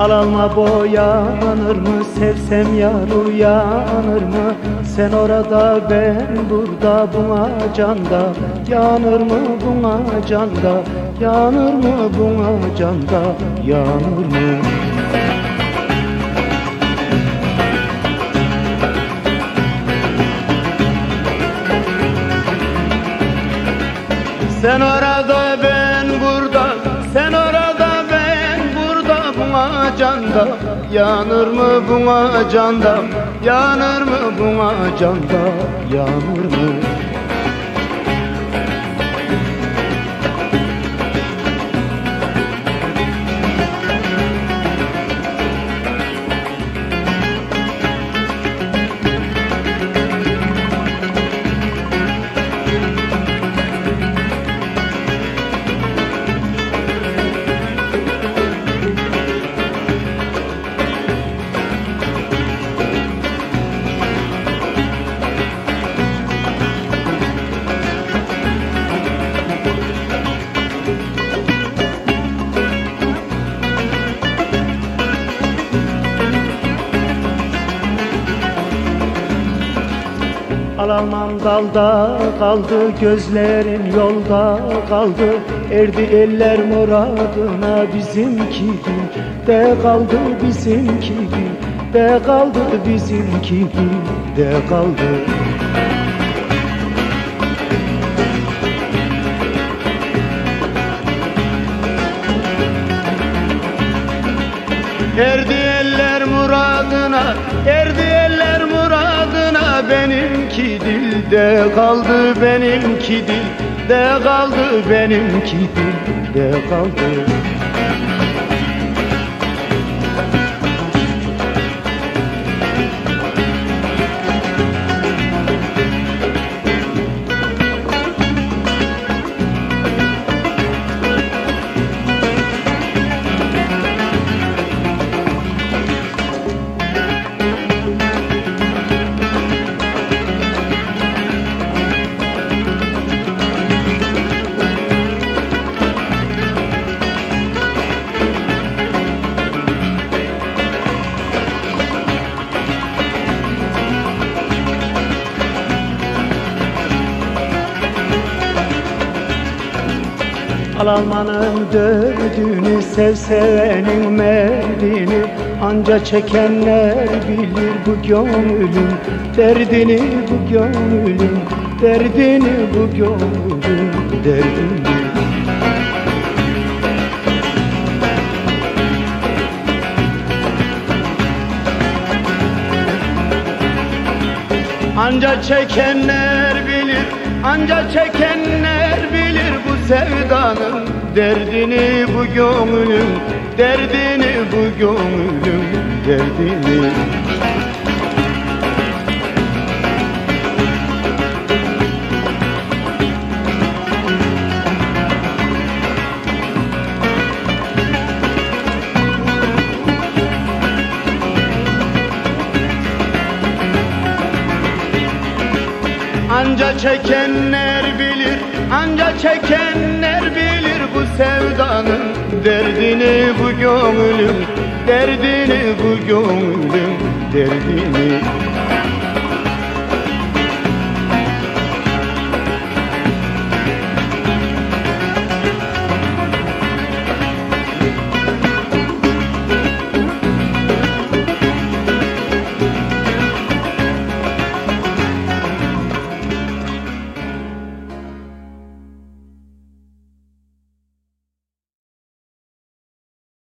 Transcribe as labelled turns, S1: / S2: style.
S1: Al alma boyanır mı? Sevsem yar uyanır mı? Sen orada ben burada buna canda. Yanır mı? Buna canda. Yanır mı? Buna canda. Yanır mı? Sen orada canda. Yanır mı buna canda? Yanır mı buna canda? Yanır mı Al almam dalda kaldı gözlerin yolda kaldı. Erdi eller muradına bizimki de kaldı bizimki de kaldı bizimki de kaldı. Erdi eller muradına, erdi eller muradına Benimki dilde kaldı, benimki dilde kaldı Benimki dilde kaldı Al almanın dövdüğünü sev sevenin merdini Anca çekenler bilir bu gönlün Derdini bu gönlün Derdini bu gönlün Derdini. Anca çekenler bilir, anca çekenler sevdanın derdini bu gönlüm, derdini bu gönlüm, derdini. Anca çekenler bilir, anca çekenler bilir bu sevdanın derdini bu gönlüm, derdini bu gönlüm, derdini.